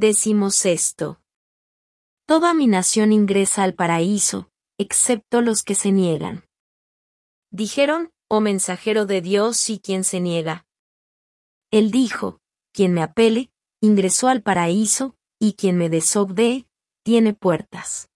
Decimos sexto. Toda mi nación ingresa al paraíso, excepto los que se niegan. Dijeron, oh mensajero de Dios y quien se niega. Él dijo, quien me apele, ingresó al paraíso, y quien me desobdee, tiene puertas.